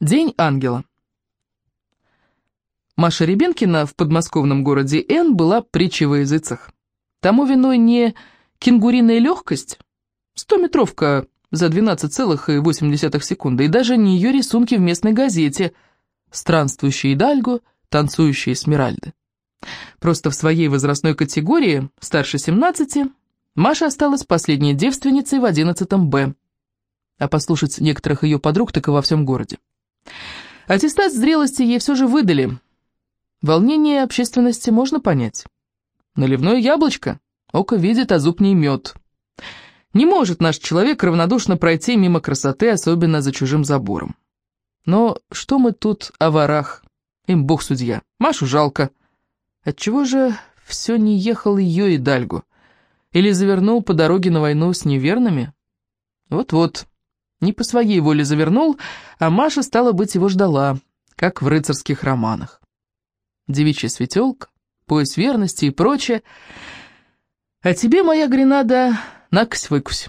День ангела. Маша Ребенкина в подмосковном городе Н была притчей во языцах. Тому виной не кенгуриная легкость, стометровка за 12,8 секунды, и даже не ее рисунки в местной газете «Странствующие Идальго, танцующие Смиральды». Просто в своей возрастной категории, старше 17, Маша осталась последней девственницей в 11 Б, а послушать некоторых ее подруг так и во всем городе. Аттестат зрелости ей все же выдали. Волнение общественности можно понять. Наливное яблочко, око видит, а зуб не имет. Не может наш человек равнодушно пройти мимо красоты, особенно за чужим забором. Но что мы тут о ворах? Им бог судья. Машу жалко. Отчего же все не ехал ее и Дальгу? Или завернул по дороге на войну с неверными? Вот-вот. Не по своей воле завернул, а Маша, стала быть, его ждала, как в рыцарских романах. Девичья светелка, пояс верности и прочее. А тебе, моя гренада, накось-выкусь.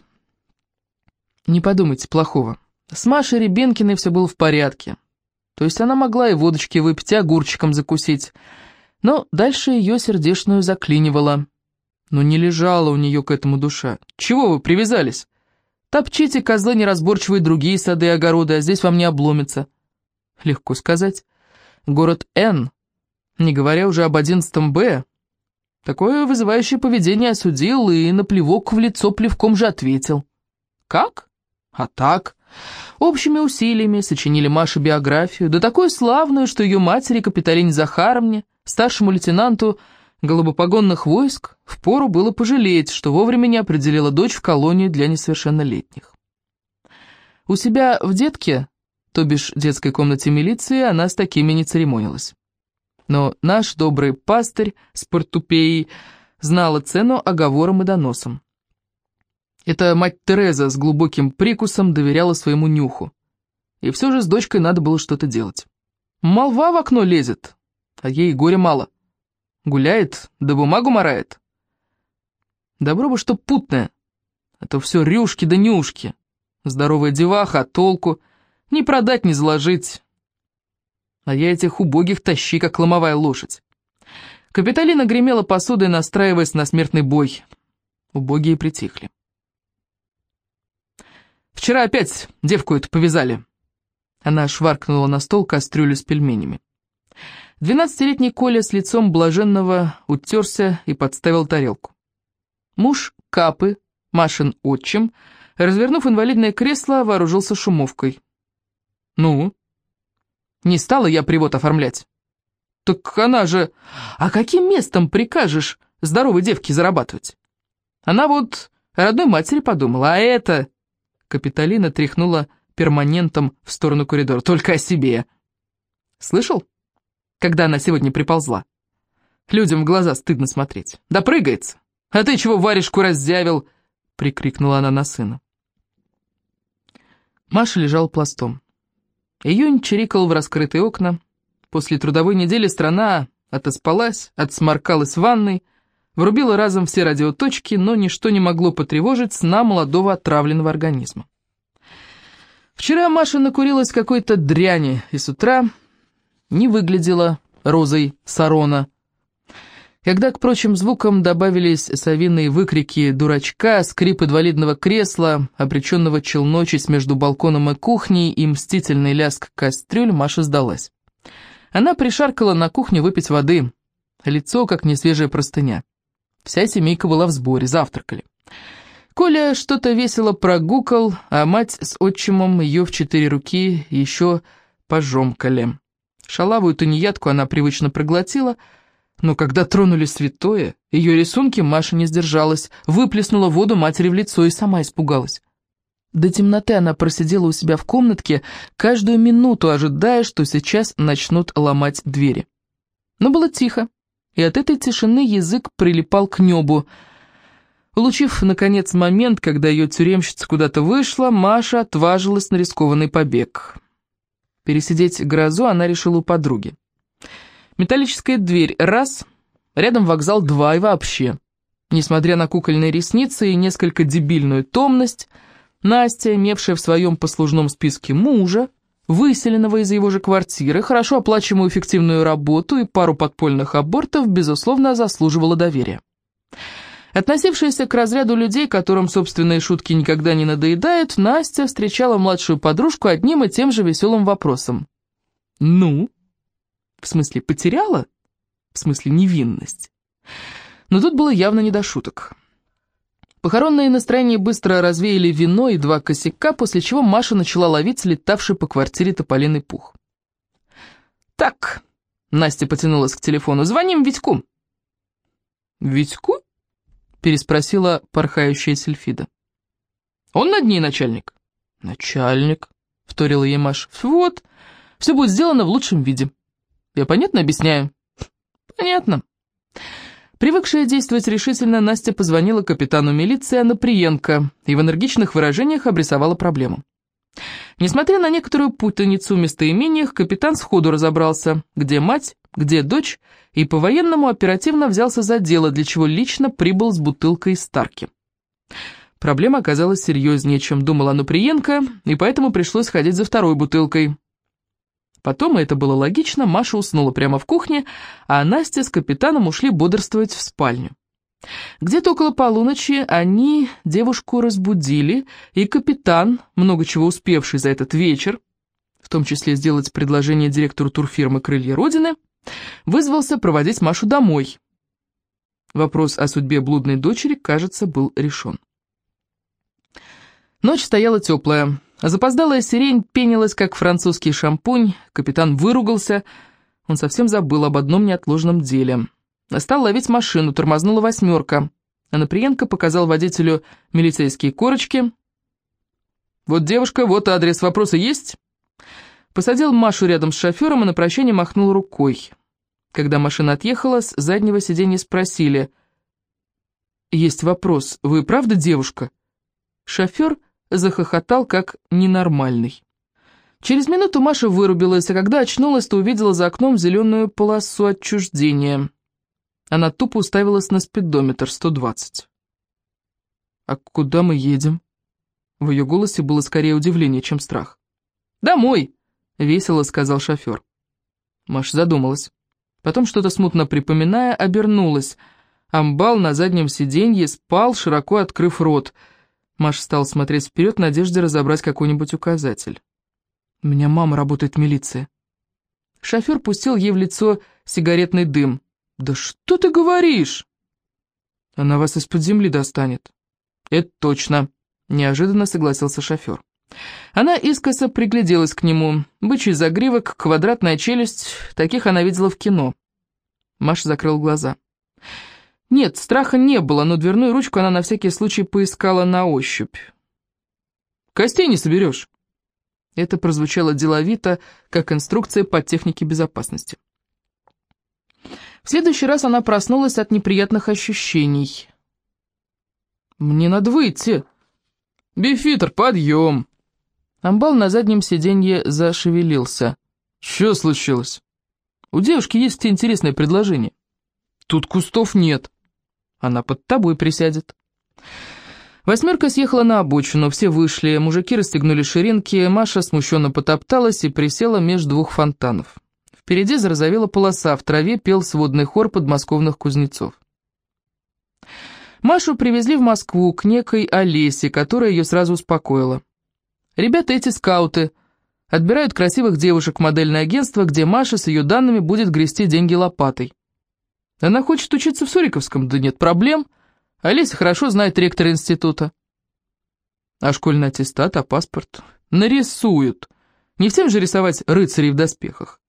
Не подумайте плохого. С Машей Ребенкиной все было в порядке. То есть она могла и водочки выпить, и огурчиком закусить. Но дальше ее сердечную заклинивала. Но не лежала у нее к этому душа. Чего вы привязались? Топчите, козлы неразборчивые, другие сады и огороды, а здесь вам не обломится. Легко сказать. Город Н, не говоря уже об одиннадцатом Б, такое вызывающее поведение осудил и на плевок в лицо плевком же ответил. Как? А так. Общими усилиями сочинили Маше биографию, да такую славную, что ее матери Капиталине Захаровне, старшему лейтенанту, голубопогонных войск впору было пожалеть, что вовремя не определила дочь в колонию для несовершеннолетних. У себя в детке, то бишь детской комнате милиции, она с такими не церемонилась. Но наш добрый пастырь с портупеей знала цену оговорам и доносам. Эта мать Тереза с глубоким прикусом доверяла своему нюху. И все же с дочкой надо было что-то делать. Молва в окно лезет, а ей горя мало. Гуляет, да бумагу морает. Добро бы что путное, а то все рюшки да нюшки. Здоровая деваха, а толку? Не продать, не заложить. А я этих убогих тащи, как ломовая лошадь. Капиталина гремела посудой, настраиваясь на смертный бой. Убогие притихли. «Вчера опять девку эту повязали». Она шваркнула на стол кастрюлю с пельменями. Двенадцатилетний Коля с лицом блаженного утерся и подставил тарелку. Муж Капы, Машин отчим, развернув инвалидное кресло, вооружился шумовкой. «Ну?» «Не стала я привод оформлять». «Так она же... А каким местом прикажешь здоровой девке зарабатывать?» Она вот родной матери подумала, а это... Капитолина тряхнула перманентом в сторону коридора. «Только о себе». «Слышал?» Когда она сегодня приползла. Людям в глаза стыдно смотреть. Да прыгается. А ты чего варежку раззявил? Прикрикнула она на сына. Маша лежал пластом. Июнь чирикал в раскрытые окна. После трудовой недели страна отоспалась, отсморкалась в ванной, врубила разом все радиоточки, но ничто не могло потревожить сна молодого отравленного организма. Вчера Маша накурилась какой-то дряни, и с утра не выглядела розой Сарона. Когда к прочим звукам добавились совиные выкрики дурачка, скрип инвалидного кресла, обреченного челночить между балконом и кухней и мстительный лязг кастрюль, Маша сдалась. Она пришаркала на кухню выпить воды, лицо как несвежая простыня. Вся семейка была в сборе, завтракали. Коля что-то весело прогукал, а мать с отчимом ее в четыре руки еще пожомкали. Шалавую тунеядку она привычно проглотила, но когда тронули святое, ее рисунки Маша не сдержалась, выплеснула воду матери в лицо и сама испугалась. До темноты она просидела у себя в комнатке, каждую минуту ожидая, что сейчас начнут ломать двери. Но было тихо, и от этой тишины язык прилипал к небу. Улучив, наконец, момент, когда ее тюремщица куда-то вышла, Маша отважилась на рискованный побег. Пересидеть грозу она решила у подруги. Металлическая дверь – раз, рядом вокзал – два и вообще. Несмотря на кукольные ресницы и несколько дебильную томность, Настя, имевшая в своем послужном списке мужа, выселенного из его же квартиры, хорошо оплачиваемую эффективную работу и пару подпольных абортов, безусловно, заслуживала доверия. Относившаяся к разряду людей, которым собственные шутки никогда не надоедают, Настя встречала младшую подружку одним и тем же веселым вопросом. «Ну?» В смысле, потеряла? В смысле, невинность. Но тут было явно не до шуток. Похоронные настроения быстро развеяли вино и два косяка, после чего Маша начала ловить летавший по квартире тополиный пух. «Так», — Настя потянулась к телефону, — «звоним Витьку». «Витьку?» — переспросила порхающая Сельфида. «Он над ней начальник?» «Начальник», — вторила ей Маша. «Вот, все будет сделано в лучшем виде». «Я понятно объясняю?» «Понятно». Привыкшая действовать решительно, Настя позвонила капитану милиции Анаприенко и в энергичных выражениях обрисовала проблему. Несмотря на некоторую путаницу в местоимениях, капитан сходу разобрался, где мать, где дочь, и по-военному оперативно взялся за дело, для чего лично прибыл с бутылкой Старки. Проблема оказалась серьезнее, чем думал Ануприенко, и поэтому пришлось ходить за второй бутылкой. Потом, это было логично, Маша уснула прямо в кухне, а Настя с капитаном ушли бодрствовать в спальню. Где-то около полуночи они девушку разбудили, и капитан, много чего успевший за этот вечер, в том числе сделать предложение директору турфирмы «Крылья Родины», вызвался проводить Машу домой. Вопрос о судьбе блудной дочери, кажется, был решен. Ночь стояла теплая. Запоздалая сирень пенилась, как французский шампунь, капитан выругался, он совсем забыл об одном неотложном деле. Стал ловить машину, тормознула восьмерка. Анаприенко показал водителю милицейские корочки. «Вот девушка, вот адрес, вопросы есть?» Посадил Машу рядом с шофером и на прощание махнул рукой. Когда машина отъехала, с заднего сиденья спросили. «Есть вопрос, вы правда девушка?» Шофер захохотал как ненормальный. Через минуту Маша вырубилась, а когда очнулась, то увидела за окном зеленую полосу отчуждения. Она тупо уставилась на спидометр 120. «А куда мы едем?» В ее голосе было скорее удивление, чем страх. «Домой!» — весело сказал шофер. Маша задумалась. Потом, что-то смутно припоминая, обернулась. Амбал на заднем сиденье спал, широко открыв рот — Маша стала смотреть вперед в надежде разобрать какой-нибудь указатель. «У меня мама работает в милиции». Шофер пустил ей в лицо сигаретный дым. «Да что ты говоришь?» «Она вас из-под земли достанет». «Это точно», — неожиданно согласился шофер. Она искоса пригляделась к нему. Бычий загривок, квадратная челюсть, таких она видела в кино. Маша закрыл глаза. Нет, страха не было, но дверную ручку она на всякий случай поискала на ощупь. «Костей не соберешь!» Это прозвучало деловито, как инструкция по технике безопасности. В следующий раз она проснулась от неприятных ощущений. «Мне надо выйти!» «Бифитр, подъем!» Амбал на заднем сиденье зашевелился. «Что случилось?» «У девушки есть интересное предложение». «Тут кустов нет». Она под тобой присядет. Восьмерка съехала на обочину, все вышли, мужики расстегнули ширинки, Маша смущенно потопталась и присела между двух фонтанов. Впереди зарозовела полоса, в траве пел сводный хор подмосковных кузнецов. Машу привезли в Москву к некой Олесе, которая ее сразу успокоила. Ребята эти скауты, отбирают красивых девушек в модельное агентство, где Маша с ее данными будет грести деньги лопатой. Она хочет учиться в Суриковском, да нет проблем. Олеся хорошо знает ректора института. А школьный аттестат, а паспорт? Нарисуют. Не всем же рисовать рыцарей в доспехах.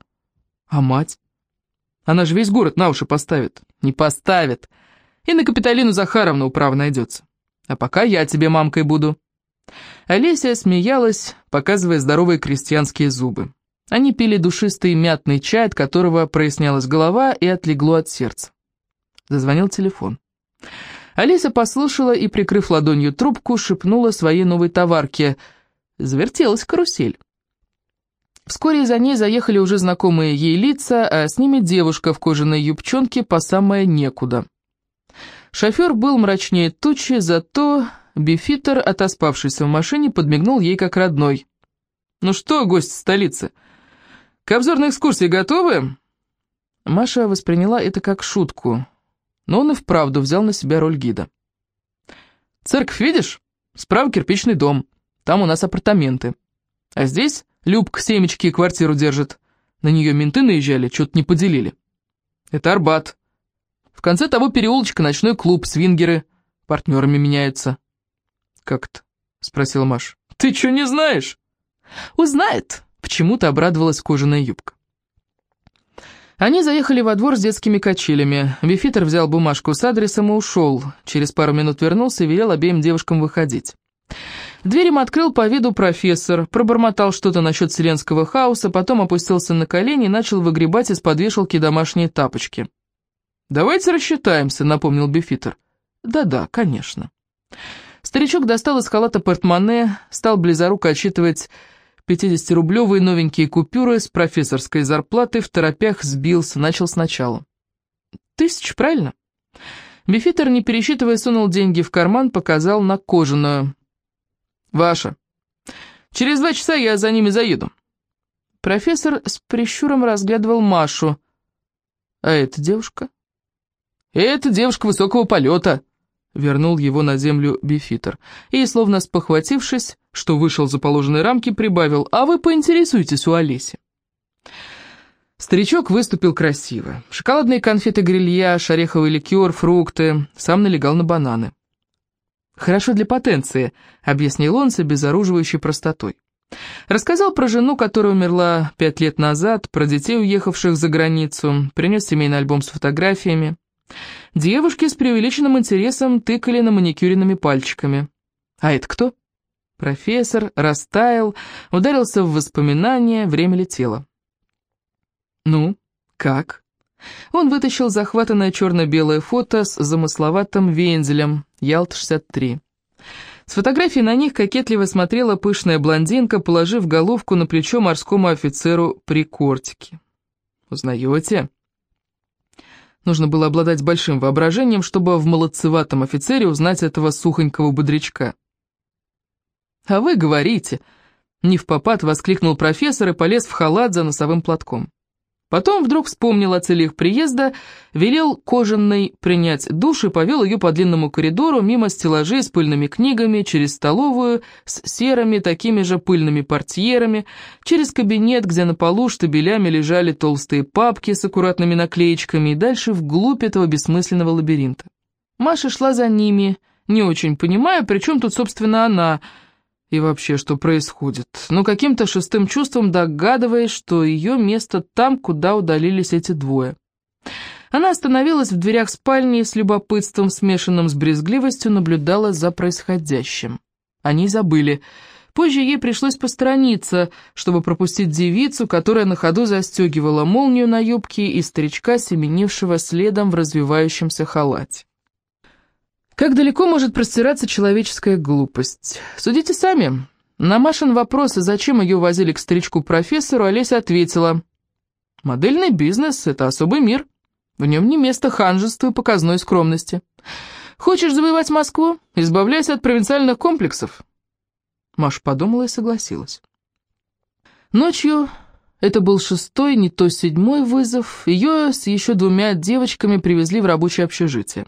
А мать? Она же весь город на уши поставит. Не поставит. И на Капитолину Захаровну управа найдется. А пока я тебе мамкой буду. Олеся смеялась, показывая здоровые крестьянские зубы. Они пили душистый мятный чай, от которого прояснялась голова и отлегло от сердца. Зазвонил телефон. Алиса послушала и, прикрыв ладонью трубку, шепнула своей новой товарке. Завертелась карусель. Вскоре за ней заехали уже знакомые ей лица, а с ними девушка в кожаной юбчонке по самое некуда. Шофер был мрачнее тучи, зато Бифитер, отоспавшийся в машине, подмигнул ей как родной. «Ну что, гость столицы, к обзорной экскурсии готовы?» Маша восприняла это как шутку, но он и вправду взял на себя роль гида. «Церковь видишь? Справа кирпичный дом, там у нас апартаменты. А здесь Любка семечки квартиру держит. На нее менты наезжали, что-то не поделили. Это Арбат. В конце того переулочка ночной клуб, свингеры. Партнерами меняются. «Как-то?» — спросила Маша. «Ты что, не знаешь?» «Узнает!» — почему-то обрадовалась кожаная юбка. Они заехали во двор с детскими качелями. Бифитер взял бумажку с адресом и ушел. Через пару минут вернулся и велел обеим девушкам выходить. Дверь им открыл по виду профессор, пробормотал что-то насчет вселенского хаоса, потом опустился на колени и начал выгребать из-под вешалки домашние тапочки. «Давайте рассчитаемся», — напомнил Бифитер. «Да-да, конечно». Старичок достал из халата портмоне, стал близоруко отсчитывать 50-рублевые новенькие купюры с профессорской зарплаты, в торопях сбился, начал сначала. «Тысяч, правильно?» Бифитер, не пересчитывая, сунул деньги в карман, показал на кожаную. «Ваша. Через два часа я за ними заеду». Профессор с прищуром разглядывал Машу. «А эта девушка?» «Это девушка высокого полета», — вернул его на землю Бифитер. И, словно спохватившись, что вышел за положенные рамки, прибавил, «А вы поинтересуйтесь у Олеси». Старичок выступил красиво. Шоколадные конфеты-грильяж, ореховый ликер, фрукты. Сам налегал на бананы. «Хорошо для потенции», — объяснил он с обезоруживающей простотой. Рассказал про жену, которая умерла пять лет назад, про детей, уехавших за границу, принес семейный альбом с фотографиями. Девушки с преувеличенным интересом тыкали на маникюренными пальчиками. «А это кто?» Профессор растаял, ударился в воспоминания, время летело. «Ну, как?» Он вытащил захватанное черно-белое фото с замысловатым вензелем, Ялт-63. С фотографии на них кокетливо смотрела пышная блондинка, положив головку на плечо морскому офицеру при кортике. «Узнаете?» Нужно было обладать большим воображением, чтобы в молодцеватом офицере узнать этого сухонького бодрячка. «А вы говорите!» — не в попад воскликнул профессор и полез в халат за носовым платком. Потом вдруг вспомнил о целях приезда, велел кожаной принять душ и повел ее по длинному коридору мимо стеллажей с пыльными книгами, через столовую с серыми такими же пыльными портьерами, через кабинет, где на полу штабелями лежали толстые папки с аккуратными наклеечками и дальше вглубь этого бессмысленного лабиринта. Маша шла за ними, не очень понимая, при чем тут, собственно, она – и вообще, что происходит, но каким-то шестым чувством догадываясь, что ее место там, куда удалились эти двое. Она остановилась в дверях спальни и с любопытством, смешанным с брезгливостью, наблюдала за происходящим. Они забыли. Позже ей пришлось посторониться, чтобы пропустить девицу, которая на ходу застегивала молнию на юбке и старичка, семенившего следом в развивающемся халате. Как далеко может простираться человеческая глупость? Судите сами. На Машин вопрос, зачем ее возили к старичку-профессору, Олеся ответила. Модельный бизнес — это особый мир. В нем не место ханжеству и показной скромности. Хочешь завоевать Москву? Избавляйся от провинциальных комплексов. Маша подумала и согласилась. Ночью, это был шестой, не то седьмой вызов, ее с еще двумя девочками привезли в рабочее общежитие.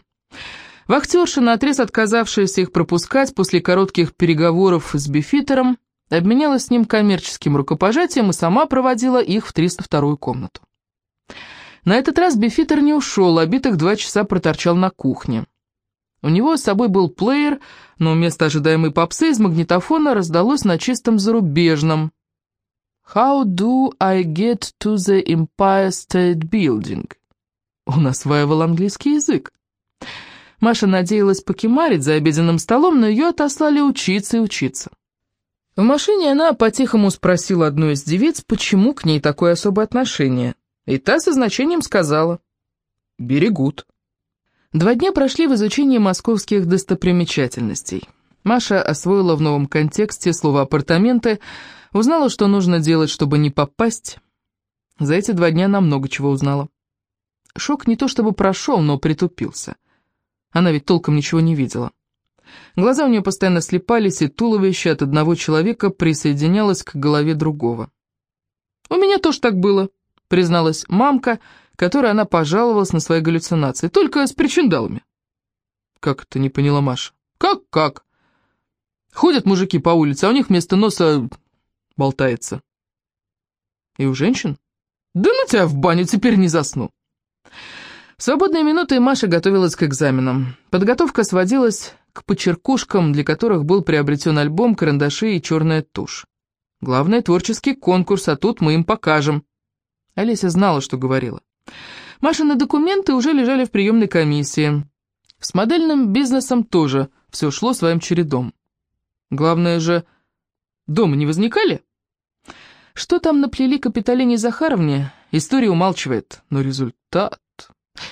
Вахтерша, наотрез отказавшаяся их пропускать после коротких переговоров с Бифитером, обменялась с ним коммерческим рукопожатием и сама проводила их в 302-ю комнату. На этот раз Бифитер не ушел, а битых два часа проторчал на кухне. У него с собой был плеер, но вместо ожидаемой попсы из магнитофона раздалось на чистом зарубежном. «How do I get to the Empire State Building?» Он осваивал английский язык. Маша надеялась покемарить за обеденным столом, но ее отослали учиться и учиться. В машине она по-тихому спросила одну из девиц, почему к ней такое особое отношение. И та со значением сказала «Берегут». Два дня прошли в изучении московских достопримечательностей. Маша освоила в новом контексте слово «апартаменты», узнала, что нужно делать, чтобы не попасть. За эти два дня она много чего узнала. Шок не то чтобы прошел, но притупился. Она ведь толком ничего не видела. Глаза у нее постоянно слепались, и туловище от одного человека присоединялось к голове другого. «У меня тоже так было», — призналась мамка, которой она пожаловалась на свои галлюцинации, только с причиндалами. «Как это не поняла Маша?» «Как-как?» Ходят мужики по улице, а у них вместо носа болтается. И у женщин? Да ну тебя в баню, теперь не засну. В свободные минуты Маша готовилась к экзаменам. Подготовка сводилась к почеркушкам, для которых был приобретен альбом, карандаши и черная тушь. Главное, творческий конкурс, а тут мы им покажем. Олеся знала, что говорила. Машины документы уже лежали в приемной комиссии. С модельным бизнесом тоже все шло своим чередом. Главное же, дома не возникали? Что там наплели Капитолине Захаровне, история умалчивает, но результат...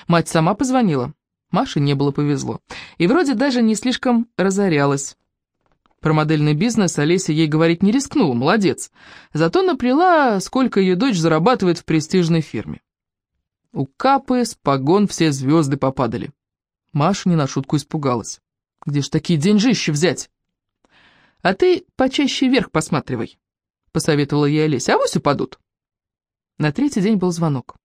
Мать сама позвонила. Маше не было повезло. И вроде даже не слишком разорялась. Про модельный бизнес Олеся ей говорить не рискнула, молодец. Зато наплела, сколько ее дочь зарабатывает в престижной фирме. У Капы с погон все звезды попадали. Маша не на шутку испугалась. Где ж такие деньжищи взять? «А ты почаще вверх посматривай», — посоветовала ей Олеся, — «авось упадут». На третий день был звонок.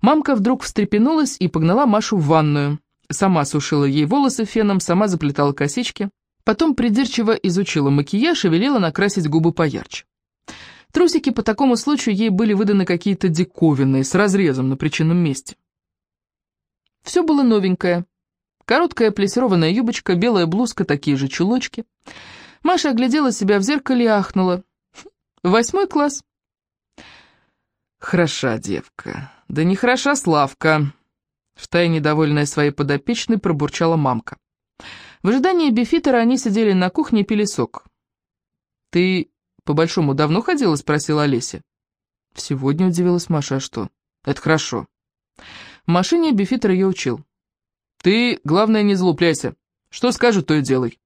Мамка вдруг встрепенулась и погнала Машу в ванную. Сама сушила ей волосы феном, сама заплетала косички. Потом придирчиво изучила макияж и велела накрасить губы поярче. Трусики по такому случаю ей были выданы какие-то диковинные, с разрезом на причинном месте. Все было новенькое. Короткая плесированная юбочка, белая блузка, такие же чулочки — Маша оглядела себя в зеркале и ахнула. Восьмой класс. Хороша девка. Да не хороша Славка. Втайне довольная своей подопечной пробурчала мамка. В ожидании бифитера они сидели на кухне и пили сок. «Ты по-большому давно ходила?» — спросила Олеся. «Сегодня удивилась Маша, а что?» «Это хорошо». В машине бифитер ее учил. «Ты, главное, не злупляйся. Что скажут, то и делай».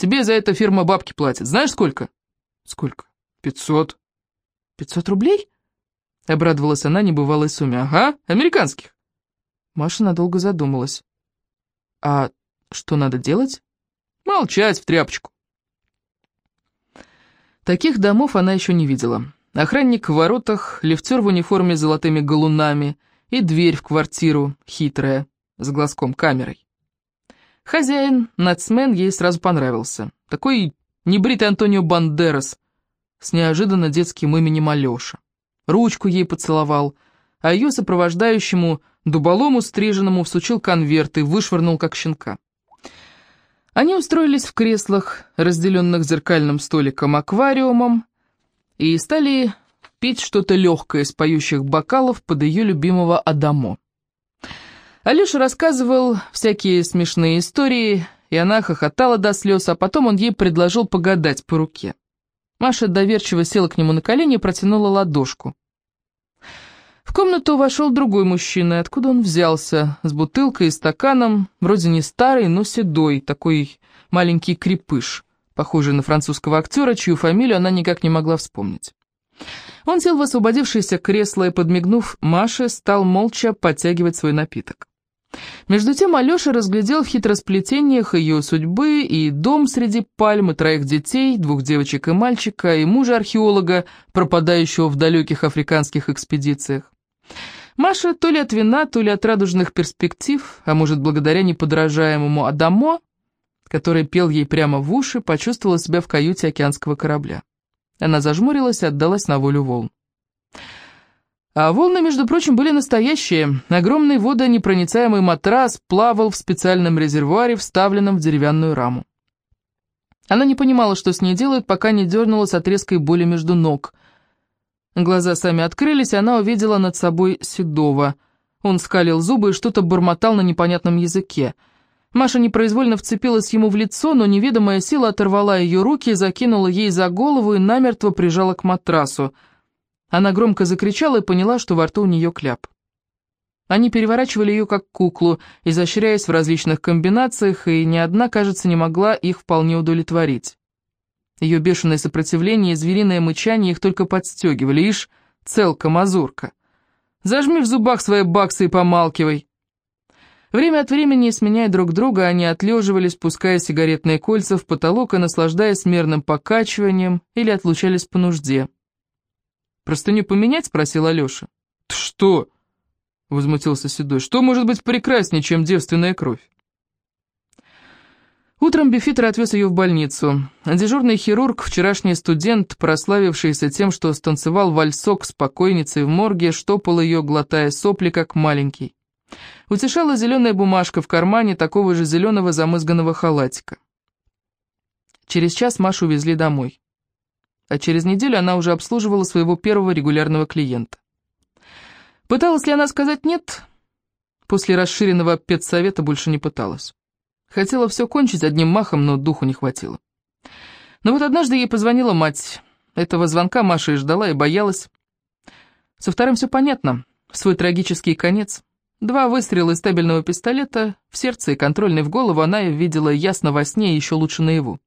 Тебе за это фирма бабки платит. Знаешь, сколько?» «Сколько?» «Пятьсот». «Пятьсот рублей?» Обрадовалась она небывалой сумме. «Ага, американских». Маша надолго задумалась. «А что надо делать?» «Молчать в тряпочку». Таких домов она еще не видела. Охранник в воротах, лифтер в униформе с золотыми галунами и дверь в квартиру, хитрая, с глазком камерой. Хозяин, нацмен, ей сразу понравился. Такой небритый Антонио Бандерас с неожиданно детским именем Алеша. Ручку ей поцеловал, а ее сопровождающему, дуболому стриженному, всучил конверт и вышвырнул как щенка. Они устроились в креслах, разделенных зеркальным столиком-аквариумом, и стали пить что-то легкое из поющих бокалов под ее любимого Адамо. Алеша рассказывал всякие смешные истории, и она хохотала до слез, а потом он ей предложил погадать по руке. Маша доверчиво села к нему на колени и протянула ладошку. В комнату вошел другой мужчина, откуда он взялся, с бутылкой и стаканом, вроде не старый, но седой, такой маленький крепыш, похожий на французского актера, чью фамилию она никак не могла вспомнить. Он сел в освободившееся кресло и, подмигнув Маше, стал молча подтягивать свой напиток. Между тем Алеша разглядел в хитросплетениях ее судьбы и дом среди пальм, и троих детей, двух девочек и мальчика, и мужа-археолога, пропадающего в далеких африканских экспедициях. Маша то ли от вина, то ли от радужных перспектив, а может, благодаря неподражаемому Адамо, который пел ей прямо в уши, почувствовала себя в каюте океанского корабля. Она зажмурилась и отдалась на волю волн. А волны, между прочим, были настоящие. Огромный водонепроницаемый матрас плавал в специальном резервуаре, вставленном в деревянную раму. Она не понимала, что с ней делают, пока не дернулась от резкой боли между ног. Глаза сами открылись, и она увидела над собой Седова. Он скалил зубы и что-то бормотал на непонятном языке. Маша непроизвольно вцепилась ему в лицо, но неведомая сила оторвала ее руки, закинула ей за голову и намертво прижала к матрасу — она громко закричала и поняла, что во рту у нее кляп. Они переворачивали ее как куклу, изощряясь в различных комбинациях, и ни одна, кажется, не могла их вполне удовлетворить. Ее бешеное сопротивление и звериное мычание их только подстегивали. Ишь, целка, мазурка. Зажми в зубах свои баксы и помалкивай. Время от времени, сменяя друг друга, они отлеживались, пуская сигаретные кольца в потолок и наслаждаясь мерным покачиванием или отлучались по нужде. «Простыню поменять?» — спросил Алеша. «Ты что?» — возмутился Седой. «Что может быть прекраснее, чем девственная кровь?» Утром Бифитер отвез ее в больницу. Дежурный хирург, вчерашний студент, прославившийся тем, что станцевал вальсок с покойницей в морге, штопал ее, глотая сопли, как маленький. Утешала зеленая бумажка в кармане такого же зеленого замызганного халатика. Через час Машу увезли домой. А через неделю она уже обслуживала своего первого регулярного клиента. Пыталась ли она сказать «нет»? После расширенного педсовета больше не пыталась. Хотела все кончить одним махом, но духу не хватило. Но вот однажды ей позвонила мать. Этого звонка Маша и ждала, и боялась. Со вторым все понятно. Свой трагический конец. Два выстрела из стабильного пистолета в сердце и контрольный в голову она видела ясно во сне и еще лучше наяву.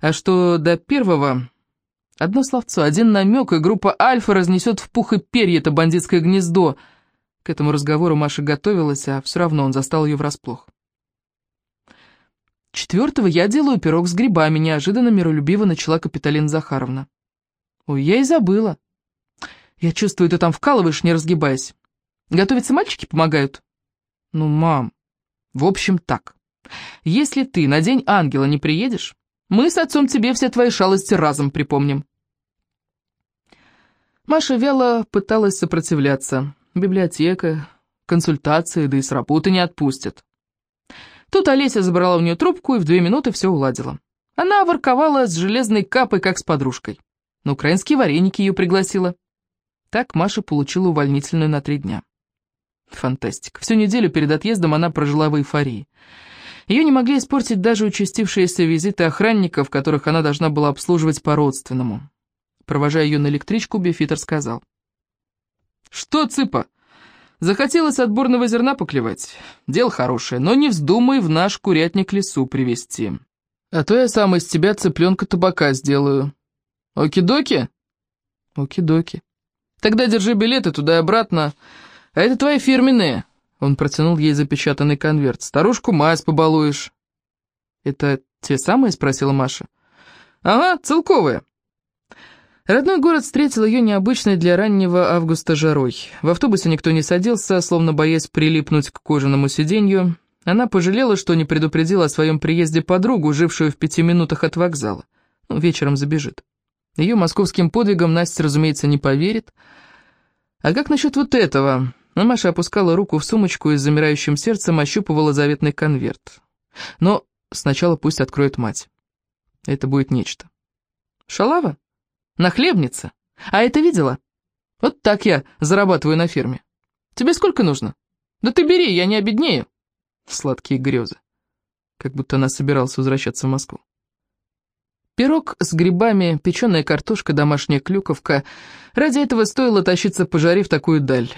А что до первого... Одно словцо, один намек, и группа «Альфа» разнесет в пух и перья это бандитское гнездо. К этому разговору Маша готовилась, а все равно он застал ее врасплох. Четвертого я делаю пирог с грибами, неожиданно миролюбиво начала Капиталина Захаровна. Ой, я и забыла. Я чувствую, ты там вкалываешь, не разгибаясь. Готовиться мальчики помогают? Ну, мам, в общем так. Если ты на День Ангела не приедешь, мы с отцом тебе все твои шалости разом припомним. Маша вяло пыталась сопротивляться. Библиотека, консультации, да и с работы не отпустят. Тут Олеся забрала у нее трубку и в две минуты все уладила. Она ворковала с железной капой, как с подружкой. На украинские вареники ее пригласила. Так Маша получила увольнительную на три дня. Фантастика. Всю неделю перед отъездом она прожила в эйфории. Ее не могли испортить даже участившиеся визиты охранников, которых она должна была обслуживать по-родственному. Провожая ее на электричку, Бефитер сказал. «Что, цыпа, Захотелось отборного зерна поклевать. Дело хорошее, но не вздумай в наш курятник лесу привезти. А то я сам из тебя цыпленка табака сделаю. Оки-доки? Оки-доки. Тогда держи билеты туда и обратно. А это твои фирменные. Он протянул ей запечатанный конверт. Старушку мазь побалуешь. Это те самые? Спросила Маша. Ага, целковые. Родной город встретил ее необычной для раннего августа жарой. В автобусе никто не садился, словно боясь прилипнуть к кожаному сиденью. Она пожалела, что не предупредила о своем приезде подругу, жившую в пяти минутах от вокзала. Ну, вечером забежит. Ее московским подвигом Настя, разумеется, не поверит. А как насчет вот этого? Ну, Маша опускала руку в сумочку и с замирающим сердцем ощупывала заветный конверт. Но сначала пусть откроет мать. Это будет нечто. Шалава? Нахлебница. А это видела? Вот так я зарабатываю на ферме. Тебе сколько нужно? Да ты бери, я не обеднею. Сладкие грезы. Как будто она собиралась возвращаться в Москву. Пирог с грибами, печеная картошка, домашняя клюковка. Ради этого стоило тащиться по жаре в такую даль.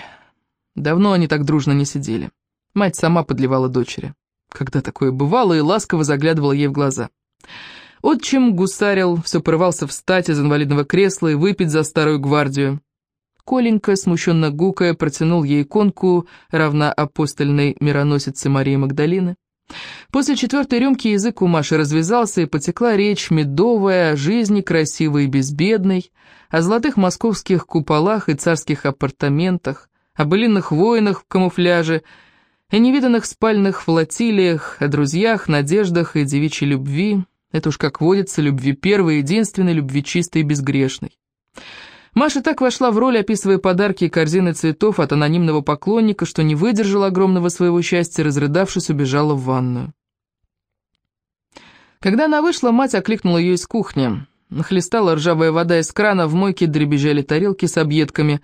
Давно они так дружно не сидели. Мать сама подливала дочери. Когда такое бывало, и ласково заглядывала ей в глаза. Отчим гусарил, все порывался встать из инвалидного кресла и выпить за старую гвардию. Коленька, смущенно гукая, протянул ей иконку, равна апостольной мироносице Марии Магдалины. После четвертой рюмки язык у Маши развязался, и потекла речь медовая о жизни красивой и безбедной, о золотых московских куполах и царских апартаментах, о былинных воинах в камуфляже, о невиданных спальных флотилиях, о друзьях, надеждах и девичьей любви, это уж как водится, любви первой, единственной, любви чистой и безгрешной. Маша так вошла в роль, описывая подарки и корзины цветов от анонимного поклонника, что не выдержала огромного своего счастья, разрыдавшись, убежала в ванную. Когда она вышла, мать окликнула ее из кухни. Нахлестала ржавая вода из крана, в мойке дребезжали тарелки с объедками.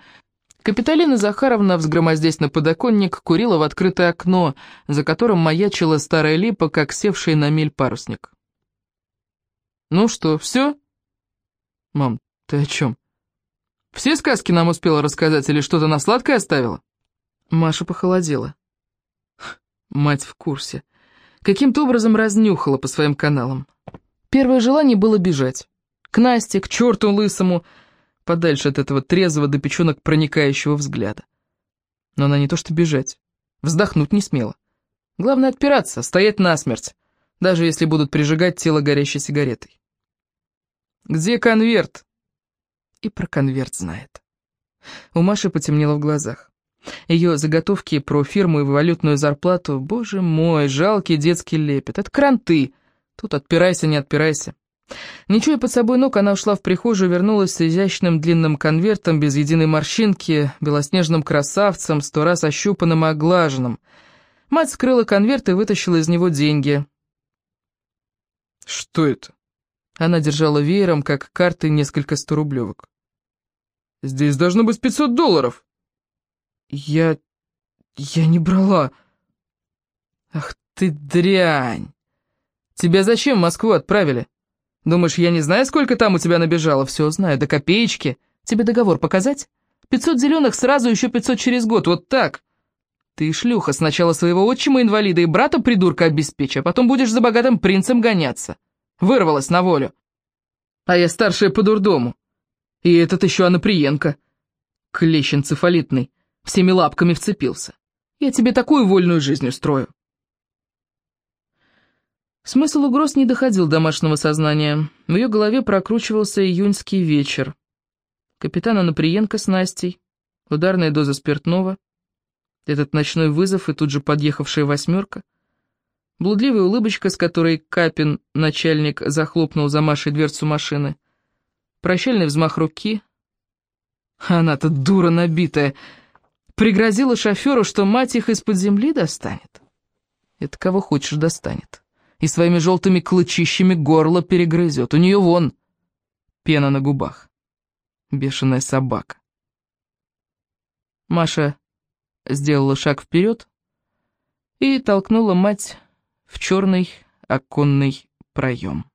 Капиталина Захаровна, взгромоздясь на подоконник, курила в открытое окно, за которым маячила старая липа, как севший на мель парусник. «Ну что, все?» «Мам, ты о чем?» «Все сказки нам успела рассказать или что-то на сладкое оставила?» Маша похолодела. Мать в курсе. Каким-то образом разнюхала по своим каналам. Первое желание было бежать. К Насте, к черту лысому, подальше от этого трезвого до печенок проникающего взгляда. Но она не то что бежать, вздохнуть не смела. Главное отпираться, стоять насмерть, даже если будут прижигать тело горящей сигаретой. «Где конверт?» И про конверт знает. У Маши потемнело в глазах. Ее заготовки про фирму и валютную зарплату, боже мой, жалкий детский лепет. Это кранты. Тут отпирайся, не отпирайся. Не чуя под собой ног, она ушла в прихожую, вернулась с изящным длинным конвертом, без единой морщинки, белоснежным красавцем, сто раз ощупанным и оглаженным. Мать скрыла конверт и вытащила из него деньги. «Что это?» Она держала веером, как карты, несколько сторублевок. «Здесь должно быть пятьсот долларов». «Я... я не брала». «Ах ты дрянь! Тебя зачем в Москву отправили?» Думаешь, я не знаю, сколько там у тебя набежало? Все знаю, до копеечки. Тебе договор показать? Пятьсот зеленых сразу, еще пятьсот через год, вот так. Ты, шлюха, сначала своего отчима-инвалида и брата-придурка обеспечь, а потом будешь за богатым принцем гоняться. Вырвалась на волю. А я старшая по дурдому. И этот еще Анаприенко. Клещ энцефалитный, всеми лапками вцепился. Я тебе такую вольную жизнь устрою. Смысл угроз не доходил до домашнего сознания. В ее голове прокручивался июньский вечер. Капитан Анаприенко с Настей, ударная доза спиртного, этот ночной вызов и тут же подъехавшая восьмерка, блудливая улыбочка, с которой Капин, начальник, захлопнул за Машей дверцу машины, прощальный взмах руки. Она-то дура набитая, пригрозила шоферу, что мать их из-под земли достанет. Это кого хочешь достанет и своими желтыми клычищами горло перегрызет. У нее вон пена на губах. Бешеная собака. Маша сделала шаг вперед и толкнула мать в черный оконный проем.